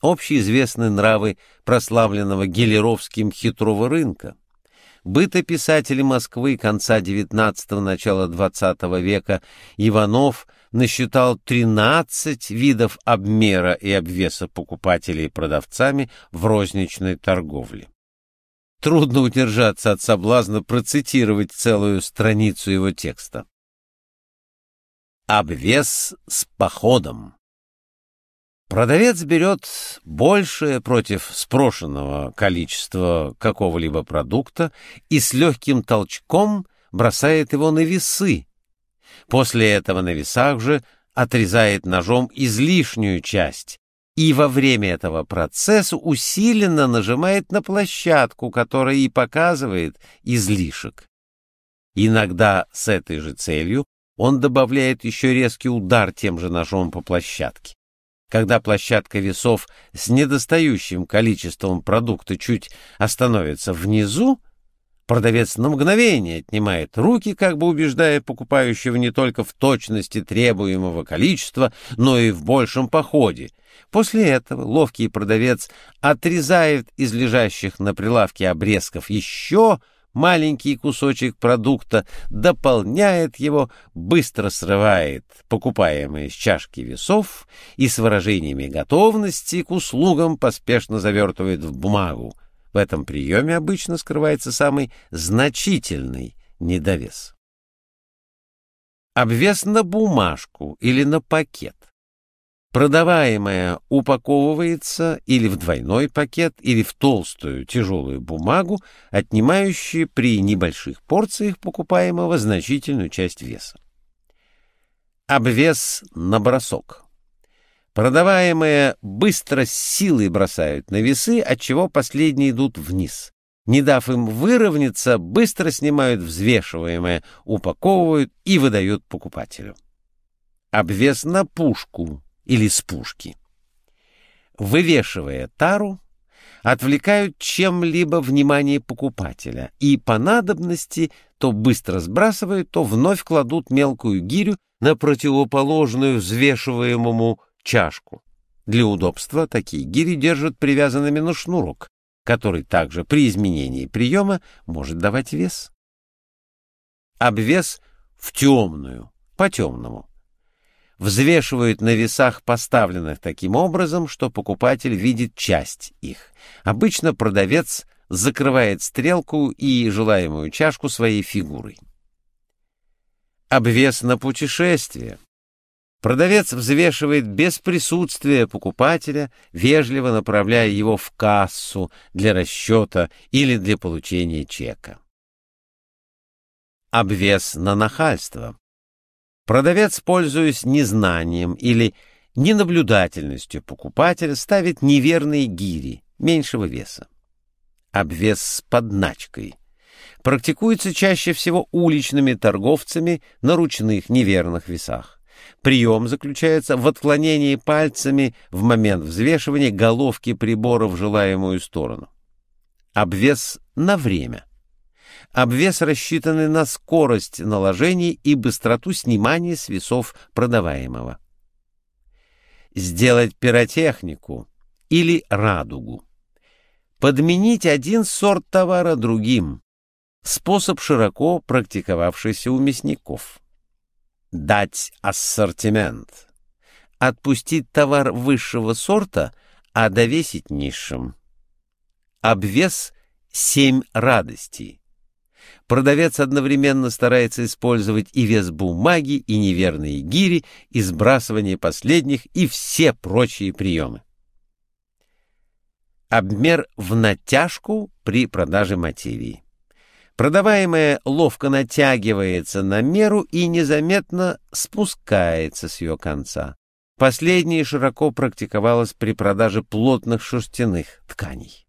общеизвестны нравы прославленного Гелеровским хитрого рынка. Бытописатели Москвы конца XIX – начала XX века Иванов насчитал 13 видов обмера и обвеса покупателей и продавцами в розничной торговле. Трудно удержаться от соблазна процитировать целую страницу его текста. Обвес с походом. Продавец берет большее против спрошенного количества какого-либо продукта и с легким толчком бросает его на весы. После этого на весах же отрезает ножом излишнюю часть и во время этого процесса усиленно нажимает на площадку, которая и показывает излишек. Иногда с этой же целью он добавляет еще резкий удар тем же ножом по площадке. Когда площадка весов с недостающим количеством продукта чуть остановится внизу, продавец на мгновение отнимает руки, как бы убеждая покупающего не только в точности требуемого количества, но и в большем походе. После этого ловкий продавец отрезает из лежащих на прилавке обрезков еще маленький кусочек продукта, дополняет его, быстро срывает покупаемые с чашки весов и с выражениями готовности к услугам поспешно завертывает в бумагу. В этом приеме обычно скрывается самый значительный недовес. Обвес на бумажку или на пакет. Продаваемое упаковывается или в двойной пакет, или в толстую тяжелую бумагу, отнимающую при небольших порциях покупаемого значительную часть веса. Обвес на бросок. Продаваемое быстро с силой бросают на весы, отчего последние идут вниз. Не дав им выровняться, быстро снимают взвешиваемое, упаковывают и выдают покупателю. Обвес на пушку или с пушки. Вывешивая тару, отвлекают чем-либо внимание покупателя и по надобности то быстро сбрасывают, то вновь кладут мелкую гирю на противоположную взвешиваемому чашку. Для удобства такие гири держат привязанными на шнурок, который также при изменении приема может давать вес. Обвес в темную, по темному взвешивают на весах, поставленных таким образом, что покупатель видит часть их. Обычно продавец закрывает стрелку и желаемую чашку своей фигурой. Обвес на путешествие. Продавец взвешивает без присутствия покупателя, вежливо направляя его в кассу для расчета или для получения чека. Обвес на нахальство. Продавец, пользуясь незнанием или ненаблюдательностью покупателя, ставит неверные гири меньшего веса. Обвес с подначкой практикуется чаще всего уличными торговцами на ручных неверных весах. Прием заключается в отклонении пальцами в момент взвешивания головки прибора в желаемую сторону. Обвес на время обвес рассчитанный на скорость наложения и быстроту снимания с весов продаваемого. Сделать пиротехнику или радугу. Подменить один сорт товара другим. Способ широко практиковавшийся у мясников. Дать ассортимент. Отпустить товар высшего сорта, а довесить низшим. Обвес семь радостей Продавец одновременно старается использовать и вес бумаги, и неверные гири, и сбрасывание последних, и все прочие приемы. Обмер в натяжку при продаже материи. Продаваемое ловко натягивается на меру и незаметно спускается с ее конца. Последнее широко практиковалось при продаже плотных шерстяных тканей.